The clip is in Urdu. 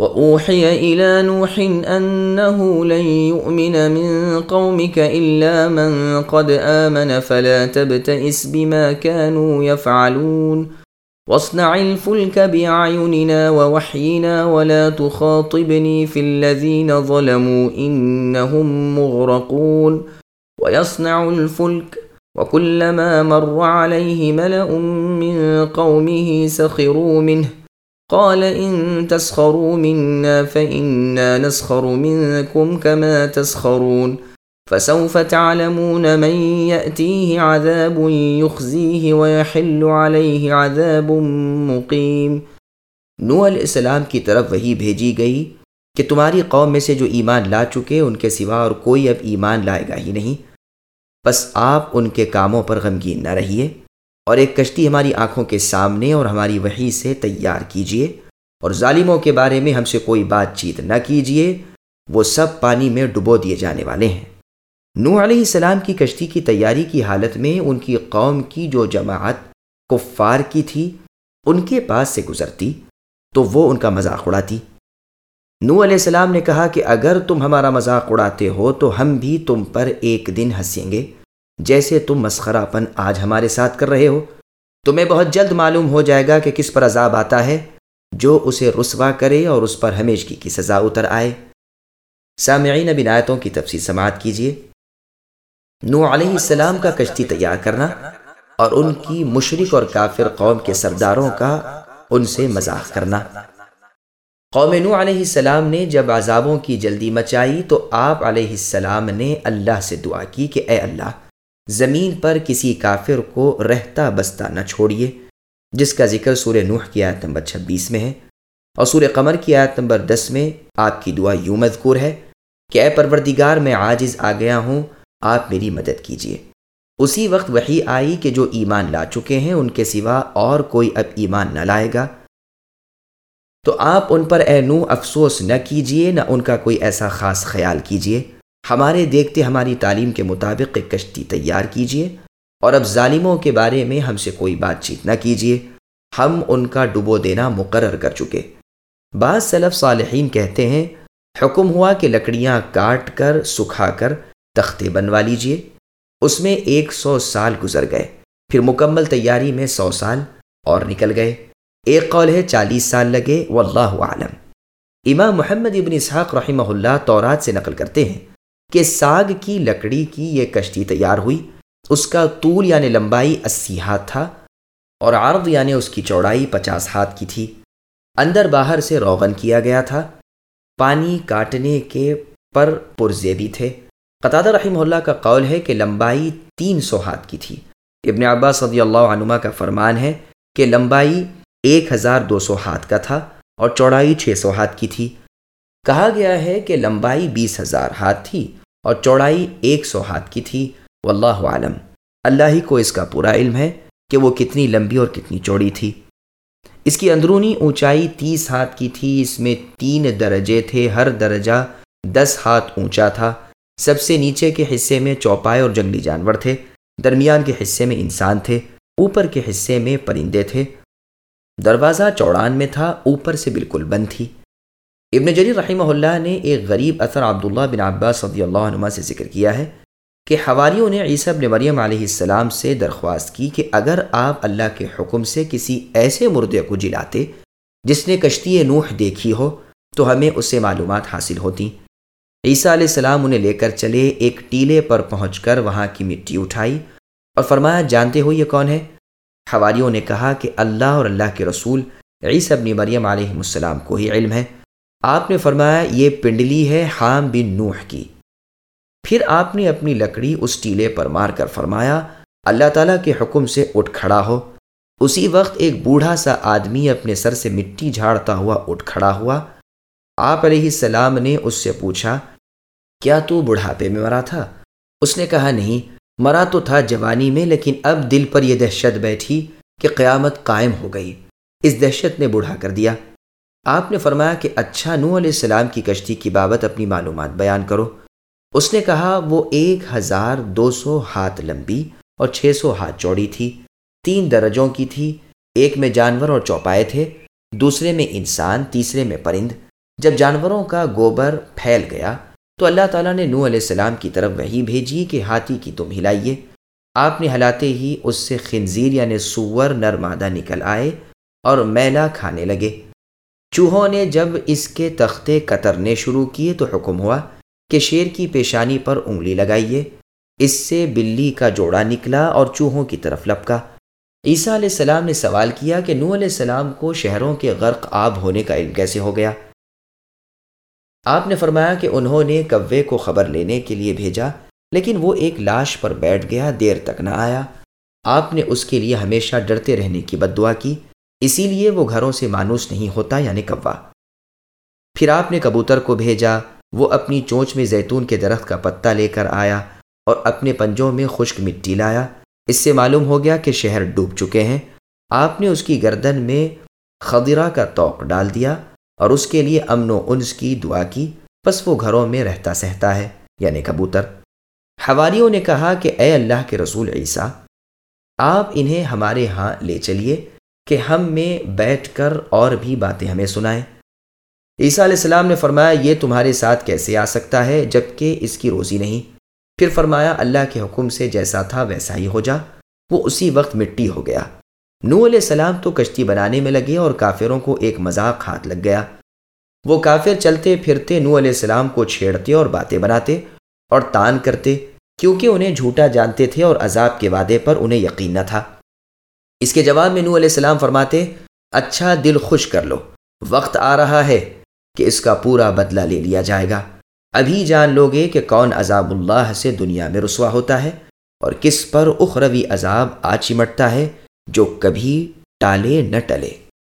وأوحي إلى نوح أنه لن يؤمن من قومك إلا من قد آمن فلا تبتئس بما كانوا يفعلون. واصنع الفلك بأعيننا ووحينا ولا تخاطبني في الذين ظلموا إنهم مغرقون. ويصنع الفلك وكلما مر عليه ملأ من قومه سخروا منه. قال ان تسخروا منا فإنا نسخر منكم كما تسخرون فسوف تعلمون من يأتيه عذاب يخزيه ويحل عليه عذاب مقيم نوح علیہ السلام کی طرف وہی بھیجی گئی کہ تمہاری قوم میں سے جو ایمان لا چکے ان کے سوا اور کوئی اب ایمان لائے گا ہی نہیں۔ بس آپ ان کے کاموں پر غمگین نہ رہیے۔ اور ایک کشتی ہماری آنکھوں کے سامنے اور ہماری وحی سے تیار کیجیے اور ظالموں کے بارے میں ہم سے کوئی بات چیت نہ کیجیے، وہ سب پانی میں ڈبو دیے جانے والے ہیں۔ نوح علیہ السلام کی کشتی کی تیاری کی حالت میں ان کی قوم کی جو جماعت کفار کی تھی، ان کے پاس سے گزرتی تو وہ ان کا مذاق اڑاتی۔ نو علیہ السلام نے کہا کہ اگر تم ہمارا مذاق اڑاتے ہو تو ہم بھی تم پر ایک دن ہنسیں گے۔ جیسے تم مسخرہ پن آج ہمارے ساتھ کر رہے ہو، تمہیں بہت جلد معلوم ہو جائے گا کہ کس پر عذاب آتا ہے، جو اسے رسوا کرے اور اس پر ہمیشگی کی سزا اتر آئے۔ سامعین بنایتوں کی تفصیل سماعت کیجیے۔ نو علیہ السلام کا کشتی تیار کرنا اور ان کی مشرق اور کافر قوم کے سرداروں کا ان سے مذاق کرنا۔ قوم نو علیہ السلام نے جب عذابوں کی جلدی مچائی تو آپ علیہ السلام نے اللہ سے دعا کی کہ اے اللہ زمین پر کسی کافر کو رہتا بستہ نہ چھوڑیے، جس کا ذکر سور نوح کی آیت نمبر چھبیس میں ہے۔ اور سور قمر کی آیت نمبر دس میں آپ کی دعا یوں مذکور ہے کہ اے پروردگار، میں عاجز آ گیا ہوں، آپ میری مدد کیجیے۔ اسی وقت وہی آئی کہ جو ایمان لا چکے ہیں، ان کے سوا اور کوئی اب ایمان نہ لائے گا۔ تو آپ ان پر اے نو، افسوس نہ کیجیے، نہ ان کا کوئی ایسا خاص خیال کیجیے۔ ہمارے دیکھتے ہماری تعلیم کے مطابق ایک کشتی تیار کیجیے اور اب ظالموں کے بارے میں ہم سے کوئی بات چیت نہ کیجیے ہم ان کا ڈبو دینا مقرر کر چکے۔ بعض سلف صالحین کہتے ہیں، حکم ہوا کہ لکڑیاں کاٹ کر، سکھا کر تختے بنوا لیجیے اس میں ایک سو سال گزر گئے۔ پھر مکمل تیاری میں سو سال اور نکل گئے۔ ایک قول ہے، چالیس سال لگے۔ واللہ عالم امام محمد ابن اسحاق رحمہ اللہ تورات سے نقل کرتے ہیں۔ کہ ساگ کی لکڑی کی یہ کشتی تیار ہوئی۔ اس کا طول یعنی لمبائی اسی ہاتھ تھا اور عرض یعنی اس کی چوڑائی پچاس ہاتھ کی تھی۔ اندر باہر سے روغن کیا گیا تھا۔ پانی کاٹنے کے پر پرزے بھی تھے۔ قطع رحمہ اللہ کا قول ہے کہ لمبائی تین سو ہاتھ کی تھی۔ ابن عباس صدی اللہ عنما کا فرمان ہے کہ لمبائی ایک ہزار دو سو ہاتھ کا تھا اور چوڑائی چھ سو ہاتھ کی تھی۔ کہا گیا ہے کہ لمبائی بیس ہزار ہاتھ تھی۔ اور چوڑائی ایک سو ہاتھ کی تھی، واللہ عالم اللہ ہی کو اس کا پورا علم ہے کہ وہ کتنی لمبی اور کتنی چوڑی تھی۔ اس کی اندرونی اونچائی تیس ہاتھ کی تھی، اس میں تین درجے تھے، ہر درجہ دس ہاتھ اونچا تھا۔ سب سے نیچے کے حصے میں چوپائے اور جنگلی جانور تھے۔ درمیان کے حصے میں انسان تھے، اوپر کے حصے میں پرندے تھے۔ دروازہ چوڑان میں تھا، اوپر سے بالکل بند تھی۔ ابن جری رحمہ اللہ نے ایک غریب اثر عبداللہ بن عباس صدی اللہ عنہ سے ذکر کیا ہے کہ حواریوں نے عیسیٰ ابن مریم علیہ السلام سے درخواست کی کہ اگر آپ اللہ کے حکم سے کسی ایسے مردے کو جلاتے جس نے کشتی نوح دیکھی ہو، تو ہمیں اس سے معلومات حاصل ہوتی۔ عیسیٰ علیہ السلام انہیں لے کر چلے، ایک ٹیلے پر پہنچ کر وہاں کی مٹی اٹھائی اور فرمایا، جانتے ہو یہ کون ہے؟ حواریوں نے کہا کہ اللہ اور اللہ کے رسول عیسیٰ ابن مریم علیہ السلام کو ہی علم ہے۔ آپ نے فرمایا، یہ پنڈلی ہے حام بن نوح کی۔ پھر آپ نے اپنی لکڑی اس ٹیلے پر مار کر فرمایا، اللہ تعالیٰ کے حکم سے اٹھ کھڑا ہو۔ اسی وقت ایک بوڑھا سا آدمی اپنے سر سے مٹی جھاڑتا ہوا اٹھ کھڑا ہوا۔ آپ علیہ السلام نے اس سے پوچھا، کیا تو بڑھاپے میں مرا تھا؟ اس نے کہا، نہیں، مرا تو تھا جوانی میں، لیکن اب دل پر یہ دہشت بیٹھی کہ قیامت قائم ہو گئی۔ اس دہشت نے بوڑھا کر دیا۔ آپ نے فرمایا کہ اچھا نو علیہ السلام کی کشتی کی بابت اپنی معلومات بیان کرو۔ اس نے کہا، وہ ایک ہزار دو سو ہاتھ لمبی اور چھ سو ہاتھ چوڑی تھی، تین درجوں کی تھی، ایک میں جانور اور چوپائے تھے، دوسرے میں انسان، تیسرے میں پرند۔ جب جانوروں کا گوبر پھیل گیا، تو اللہ تعالیٰ نے نو علیہ السلام کی طرف وہی بھیجی کہ ہاتھی کی تم ہلائیے۔ آپ نے ہلاتے ہی اس سے خنزیر یعنی سور نر مادہ نکل آئے اور میلا کھانے لگے۔ چوہوں نے جب اس کے تختے کترنے شروع کیے تو حکم ہوا کہ شیر کی پیشانی پر انگلی لگائیے۔ اس سے بلی کا جوڑا نکلا اور چوہوں کی طرف لپکا۔ عیسیٰ علیہ السلام نے سوال کیا کہ نو علیہ السلام کو شہروں کے غرق آب ہونے کا علم کیسے ہو گیا؟ آپ نے فرمایا کہ انہوں نے کوے کو خبر لینے کے لیے بھیجا، لیکن وہ ایک لاش پر بیٹھ گیا، دیر تک نہ آیا۔ آپ نے اس کے لیے ہمیشہ ڈرتے رہنے کی بد دعا کی۔ اسی لیے وہ گھروں سے مانوس نہیں ہوتا یعنی کوا۔ پھر آپ نے کبوتر کو بھیجا، وہ اپنی چونچ میں زیتون کے درخت کا پتا لے کر آیا اور اپنے پنجوں میں خشک مٹی لایا۔ اس سے معلوم ہو گیا کہ شہر ڈوب چکے ہیں۔ آپ نے اس کی گردن میں خدرہ کا توق ڈال دیا اور اس کے لیے امن و انس کی دعا کی۔ بس وہ گھروں میں رہتا سہتا ہے یعنی کبوتر۔ حواریوں نے کہا کہ اے اللہ کے رسول عیسیٰ، آپ انہیں ہمارے ہاں لے چلیے۔ کہ ہم میں بیٹھ کر اور بھی باتیں ہمیں سنائیں۔ عیسیٰ علیہ السلام نے فرمایا، یہ تمہارے ساتھ کیسے آ سکتا ہے جبکہ اس کی روزی نہیں؟ پھر فرمایا، اللہ کے حکم سے جیسا تھا ویسا ہی ہو جا۔ وہ اسی وقت مٹی ہو گیا۔ نو علیہ السلام تو کشتی بنانے میں لگے اور کافروں کو ایک مذاق ہاتھ لگ گیا۔ وہ کافر چلتے پھرتے نو علیہ السلام کو چھیڑتے اور باتیں بناتے اور تان کرتے، کیونکہ انہیں جھوٹا جانتے تھے اور عذاب کے وعدے پر انہیں یقین نہ تھا۔ اس کے جواب میں نو علیہ السلام فرماتے اچھا دل خوش کر لو۔ وقت آ رہا ہے کہ اس کا پورا بدلہ لے لیا جائے گا۔ ابھی جان لو گے کہ کون عذاب اللہ سے دنیا میں رسوا ہوتا ہے اور کس پر اخروی عذاب آ چمٹتا ہے جو کبھی ٹالے نہ ٹلے۔